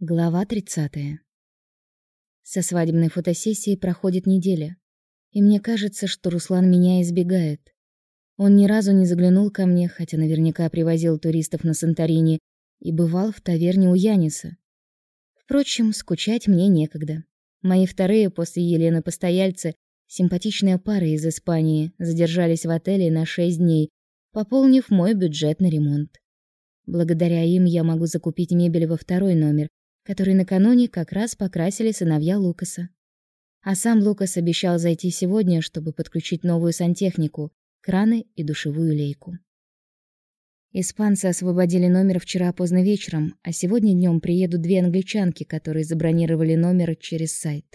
Глава 30. Со свадебной фотосессии проходит неделя, и мне кажется, что Руслан меня избегает. Он ни разу не заглянул ко мне, хотя наверняка привозил туристов на Санторини и бывал в таверне у Яниса. Впрочем, скучать мне некогда. Мои вторые после Елены постояльцы, симпатичная пара из Испании, задержались в отеле на шесть дней, пополнив мой бюджет на ремонт. Благодаря им я могу закупить мебель во второй номер, который накануне как раз покрасили сыновья Лукаса. А сам Лукас обещал зайти сегодня, чтобы подключить новую сантехнику, краны и душевую лейку. Испанцы освободили номер вчера поздно вечером, а сегодня днем приедут две англичанки, которые забронировали номер через сайт.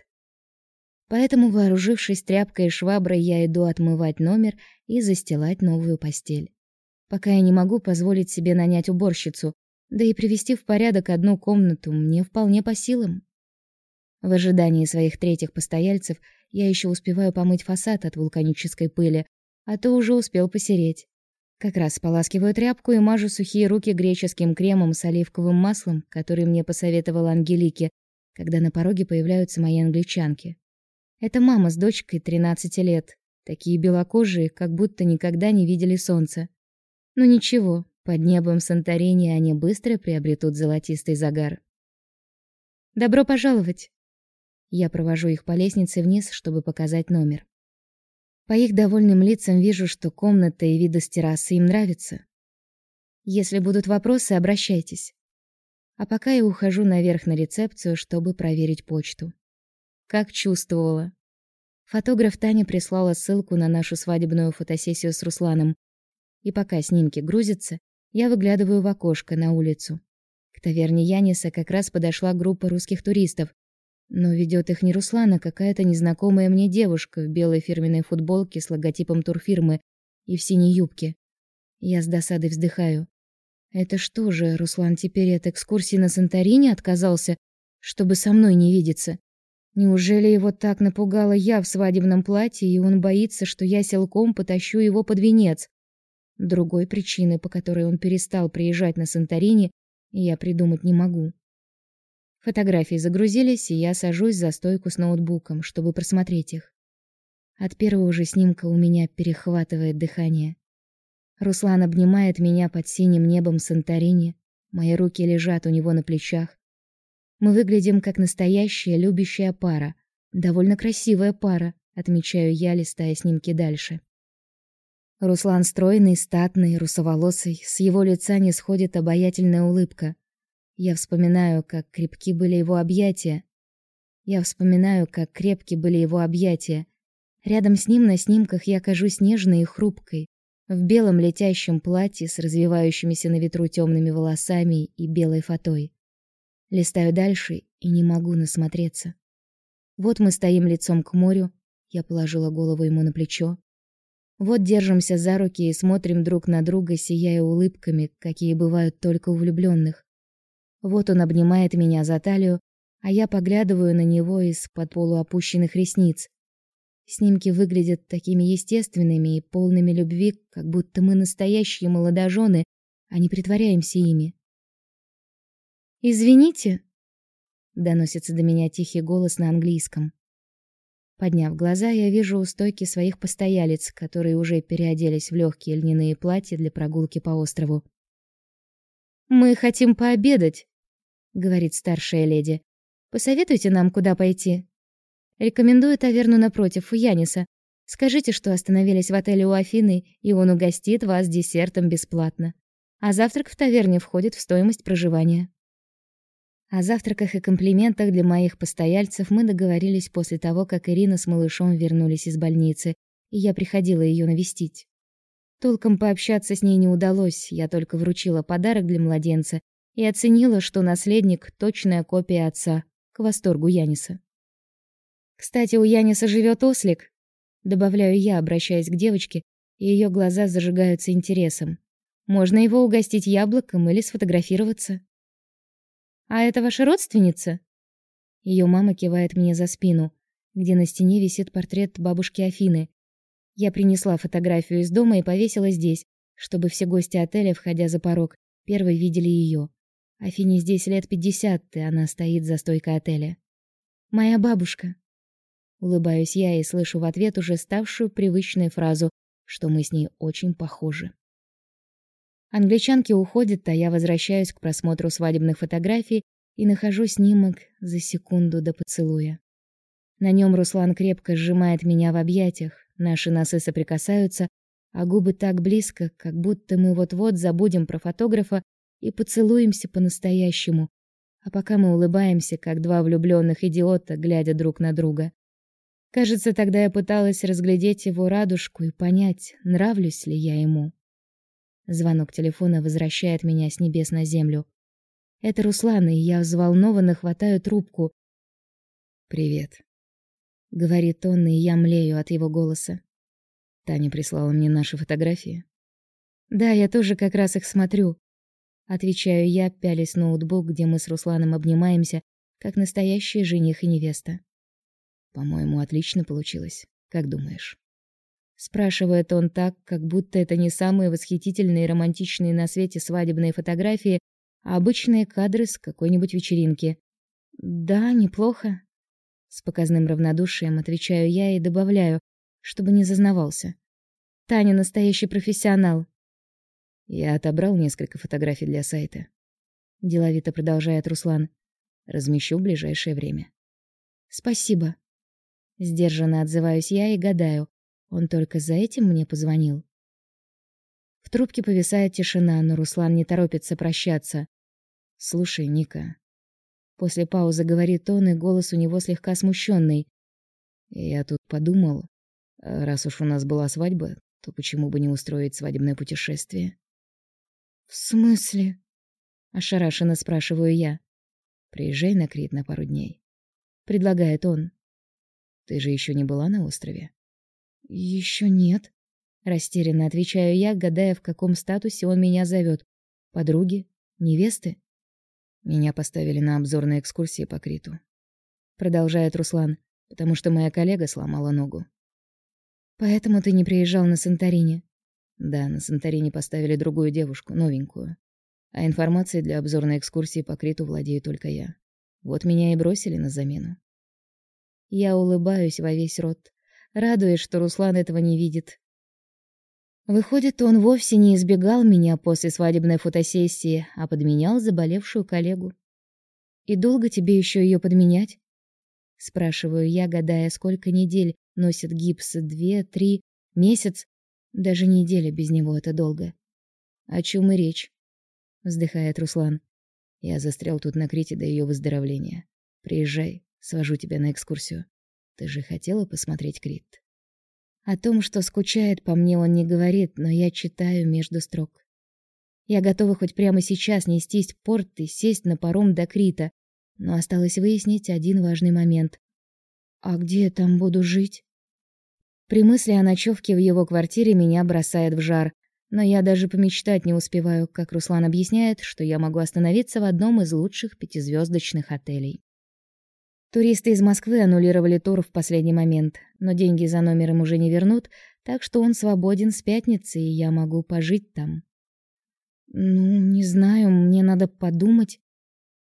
Поэтому, вооружившись тряпкой и шваброй, я иду отмывать номер и застилать новую постель. Пока я не могу позволить себе нанять уборщицу, да и привести в порядок одну комнату мне вполне по силам. В ожидании своих третьих постояльцев я еще успеваю помыть фасад от вулканической пыли, а то уже успел посереть. Как раз споласкиваю тряпку и мажу сухие руки греческим кремом с оливковым маслом, который мне посоветовала Ангелике, когда на пороге появляются мои англичанки. Это мама с дочкой 13 лет, такие белокожие, как будто никогда не видели солнца. Ну ничего, под небом Санторини они быстро приобретут золотистый загар. Добро пожаловать. Я провожу их по лестнице вниз, чтобы показать номер. По их довольным лицам вижу, что комната и виды с террасы им нравятся. Если будут вопросы, обращайтесь. А пока я ухожу наверх на рецепцию, чтобы проверить почту. Как чувствовала. Фотограф Таня прислала ссылку на нашу свадебную фотосессию с Русланом. И пока снимки грузятся, я выглядываю в окошко на улицу. К таверне Яниса как раз подошла группа русских туристов. Но ведет их не Руслана, а какая-то незнакомая мне девушка в белой фирменной футболке с логотипом турфирмы и в синей юбке. Я с досадой вздыхаю. Это что же, Руслан теперь от экскурсии на Санторини отказался, чтобы со мной не видеться? Неужели его так напугала я в свадебном платье, и он боится, что я силком потащу его под венец? Другой причины, по которой он перестал приезжать на Санторини, я придумать не могу. Фотографии загрузились, и я сажусь за стойку с ноутбуком, чтобы просмотреть их. От первого же снимка у меня перехватывает дыхание. Руслан обнимает меня под синим небом Санторини, мои руки лежат у него на плечах. Мы выглядим как настоящая любящая пара, довольно красивая пара, отмечаю я, листая снимки дальше. Руслан стройный, статный, русоволосый, с его лица не сходит обаятельная улыбка. Я вспоминаю, как крепки были его объятия. Я вспоминаю, как крепки были его объятия. Рядом с ним на снимках я кажусь нежной и хрупкой, в белом летящем платье с развивающимися на ветру темными волосами и белой фатой. Листаю дальше и не могу насмотреться. Вот мы стоим лицом к морю, я положила голову ему на плечо. Вот держимся за руки и смотрим друг на друга, сияя улыбками, какие бывают только у влюбленных. Вот он обнимает меня за талию, а я поглядываю на него из-под полуопущенных ресниц. Снимки выглядят такими естественными и полными любви, как будто мы настоящие молодожены, а не притворяемся ими. Извините, доносится до меня тихий голос на английском. Подняв глаза, я вижу у стойки своих постоялец, которые уже переоделись в легкие льняные платья для прогулки по острову. Мы хотим пообедать, говорит старшая леди. Посоветуйте нам, куда пойти. Рекомендую таверну напротив у Яниса. Скажите, что остановились в отеле у Афины, и он угостит вас десертом бесплатно. А завтрак в таверне входит в стоимость проживания. О завтраках и комплиментах для моих постояльцев мы договорились после того, как Ирина с малышом вернулись из больницы, и я приходила ее навестить. Толком пообщаться с ней не удалось, я только вручила подарок для младенца и оценила, что наследник точная копия отца, к восторгу Яниса. Кстати, у Яниса живет ослик, добавляю я, обращаясь к девочке, и ее глаза зажигаются интересом. Можно его угостить яблоком или сфотографироваться. А это ваша родственница? Ее мама кивает мне за спину, где на стене висит портрет бабушки Афины. Я принесла фотографию из дома и повесила здесь, чтобы все гости отеля, входя за порог, первой видели ее. Афине здесь лет пятьдесят, и она стоит за стойкой отеля. Моя бабушка. Улыбаюсь я и слышу в ответ уже ставшую привычной фразу, что мы с ней очень похожи. Англичанки уходят, а я возвращаюсь к просмотру свадебных фотографий и нахожу снимок за секунду до поцелуя. На нем Руслан крепко сжимает меня в объятиях, наши носы соприкасаются, а губы так близко, как будто мы вот-вот забудем про фотографа и поцелуемся по-настоящему. А пока мы улыбаемся, как два влюбленных идиота, глядя друг на друга. Кажется, тогда я пыталась разглядеть его радужку и понять, нравлюсь ли я ему. Звонок телефона возвращает меня с небес на землю. Это Руслан, и я взволнованно хватаю трубку. Привет, говорит он, и я млею от его голоса. Таня прислала мне наши фотографии. Да, я тоже как раз их смотрю. Отвечаю я, пялясь ноутбук, где мы с Русланом обнимаемся, как настоящие жених и невеста. По-моему, отлично получилось. Как думаешь? Спрашивает он так, как будто это не самые восхитительные и романтичные на свете свадебные фотографии, а обычные кадры с какой-нибудь вечеринки. Да, неплохо. С показным равнодушием отвечаю я и добавляю, чтобы не зазнавался. Таня настоящий профессионал. Я отобрал несколько фотографий для сайта. Деловито продолжает Руслан. Размещу в ближайшее время. Спасибо. Сдержанно отзываюсь я и гадаю, он только за этим мне позвонил. В трубке повисает тишина, но Руслан не торопится прощаться. Слушай, Ника. После паузы говорит он, и голос у него слегка смущенный. Я тут подумал, раз уж у нас была свадьба, то почему бы не устроить свадебное путешествие? В смысле? ошарашенно спрашиваю я. Приезжай на Крит на пару дней, предлагает он. Ты же еще не была на острове? Еще нет, растерянно отвечаю я, гадая, в каком статусе он меня зовет. Подруги, невесты? Меня поставили на обзорные экскурсии по Криту. Продолжает Руслан, потому что моя коллега сломала ногу. Поэтому ты не приезжал на Санторини? Да, на Санторини поставили другую девушку, новенькую. А информацией для обзорной экскурсии по Криту владею только я. Вот меня и бросили на замену. Я улыбаюсь во весь рот, радуясь, что Руслан этого не видит. Выходит, он вовсе не избегал меня после свадебной фотосессии, а подменял заболевшую коллегу. И долго тебе еще ее подменять? спрашиваю я, гадая, сколько недель носит гипс: две, три, месяц, даже неделя без него это долго. О чем и речь? вздыхает Руслан. Я застрял тут на Крите до ее выздоровления. Приезжай, свожу тебя на экскурсию. Ты же хотела посмотреть Крит. О том, что скучает по мне, он не говорит, но я читаю между строк. Я готова хоть прямо сейчас нестись в порт и сесть на паром до Крита, но осталось выяснить один важный момент. А где я там буду жить? При мысли о ночевке в его квартире меня бросает в жар, но я даже помечтать не успеваю, как Руслан объясняет, что я могу остановиться в одном из лучших пятизвездочных отелей. Туристы из Москвы аннулировали тур в последний момент, но деньги за номером уже не вернут, так что он свободен с пятницы, и я могу пожить там. Ну, не знаю, мне надо подумать.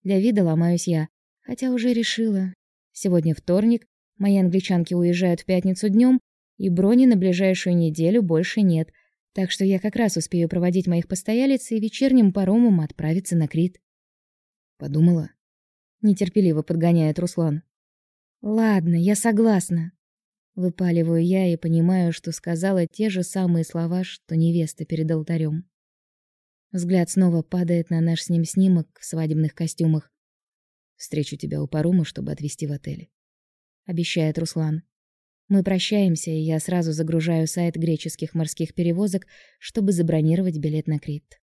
Для вида ломаюсь я, хотя уже решила. Сегодня вторник, мои англичанки уезжают в пятницу днем, и брони на ближайшую неделю больше нет, так что я как раз успею проводить моих постоялиц и вечерним паромом отправиться на Крит. Подумала? Нетерпеливо подгоняет Руслан. Ладно, я согласна. Выпаливаю я и понимаю, что сказала те же самые слова, что невеста перед алтарем. Взгляд снова падает на наш с ним снимок в свадебных костюмах. Встречу тебя у парома, чтобы отвезти в отель, обещает Руслан. Мы прощаемся, и я сразу загружаю сайт греческих морских перевозок, чтобы забронировать билет на Крит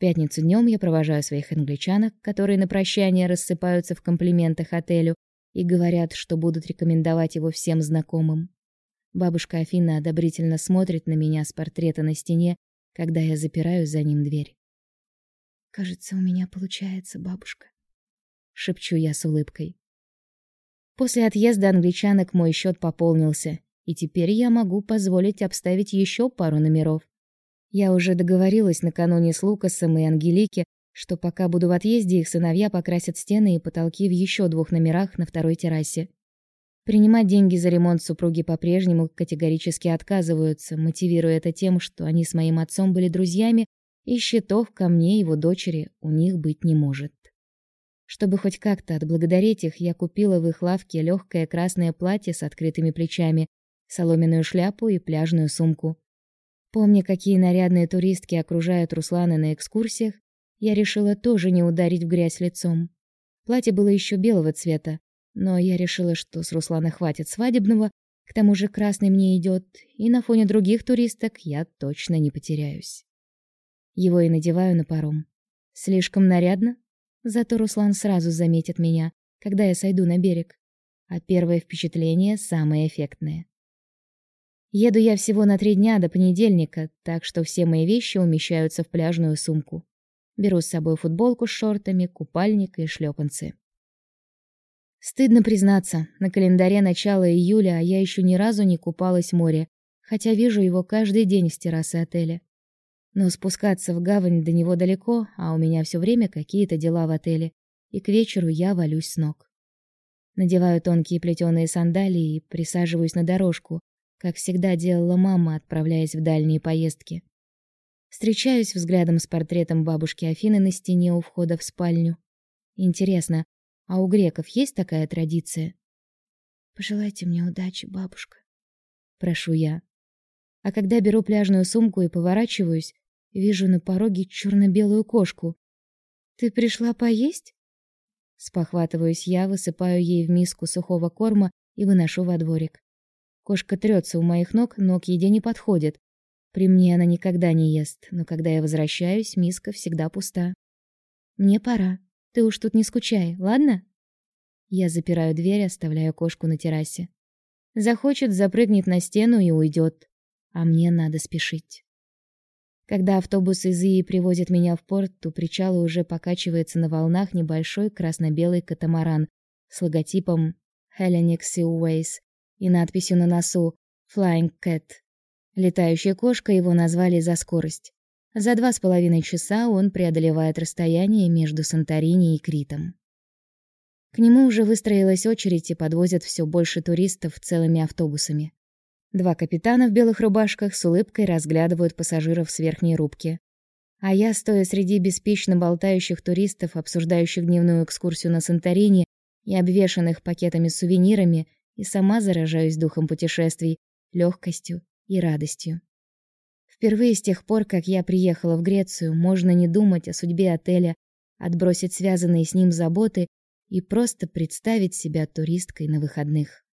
пятницу днем я провожаю своих англичанок, которые на прощание рассыпаются в комплиментах отелю и говорят, что будут рекомендовать его всем знакомым. Бабушка Афина одобрительно смотрит на меня с портрета на стене, когда я запираю за ним дверь. Кажется, у меня получается, бабушка, шепчу я с улыбкой. После отъезда англичанок мой счет пополнился, и теперь я могу позволить обставить еще пару номеров. Я уже договорилась накануне с Лукасом и Ангелике, что пока буду в отъезде, их сыновья покрасят стены и потолки в еще двух номерах на второй террасе. Принимать деньги за ремонт супруги по-прежнему категорически отказываются, мотивируя это тем, что они с моим отцом были друзьями, и счетов ко мне его дочери у них быть не может. Чтобы хоть как-то отблагодарить их, я купила в их лавке легкое красное платье с открытыми плечами, соломенную шляпу и пляжную сумку. Помня, какие нарядные туристки окружают Руслана на экскурсиях, я решила тоже не ударить в грязь лицом. Платье было еще белого цвета, но я решила, что с Руслана хватит свадебного, к тому же красный мне идет, и на фоне других туристок я точно не потеряюсь. Его и надеваю на паром. Слишком нарядно? Зато Руслан сразу заметит меня, когда я сойду на берег. А первое впечатление самое эффектное. Еду я всего на три дня до понедельника, так что все мои вещи умещаются в пляжную сумку. Беру с собой футболку с шортами, купальник и шлепанцы. Стыдно признаться, на календаре начало июля, а я еще ни разу не купалась в море, хотя вижу его каждый день с террасы отеля. Но спускаться в гавань до него далеко, а у меня все время какие-то дела в отеле, и к вечеру я валюсь с ног. Надеваю тонкие плетеные сандалии и присаживаюсь на дорожку, как всегда делала мама, отправляясь в дальние поездки. Встречаюсь взглядом с портретом бабушки Афины на стене у входа в спальню. Интересно, а у греков есть такая традиция? Пожелайте мне удачи, бабушка, прошу я. А когда беру пляжную сумку и поворачиваюсь, Вижу на пороге черно-белую кошку. Ты пришла поесть? Спохватываюсь я, высыпаю ей в миску сухого корма и выношу во дворик. Кошка трется у моих ног, но к еде не подходит. При мне она никогда не ест, но когда я возвращаюсь, миска всегда пуста. Мне пора. Ты уж тут не скучай, ладно? Я запираю дверь, оставляю кошку на террасе. Захочет, запрыгнет на стену и уйдет. А мне надо спешить. Когда автобус из Ии привозит меня в порт, у причала уже покачивается на волнах небольшой красно-белый катамаран с логотипом Hellenic Seaways и надписью на носу Flying Cat. Летающая кошка его назвали за скорость. За два с половиной часа он преодолевает расстояние между Санторини и Критом. К нему уже выстроилась очередь и подвозят все больше туристов целыми автобусами. Два капитана в белых рубашках с улыбкой разглядывают пассажиров с верхней рубки. А я, стоя среди беспечно болтающих туристов, обсуждающих дневную экскурсию на Санторини и обвешанных пакетами с сувенирами, и сама заражаюсь духом путешествий, легкостью и радостью. Впервые с тех пор, как я приехала в Грецию, можно не думать о судьбе отеля, отбросить связанные с ним заботы и просто представить себя туристкой на выходных.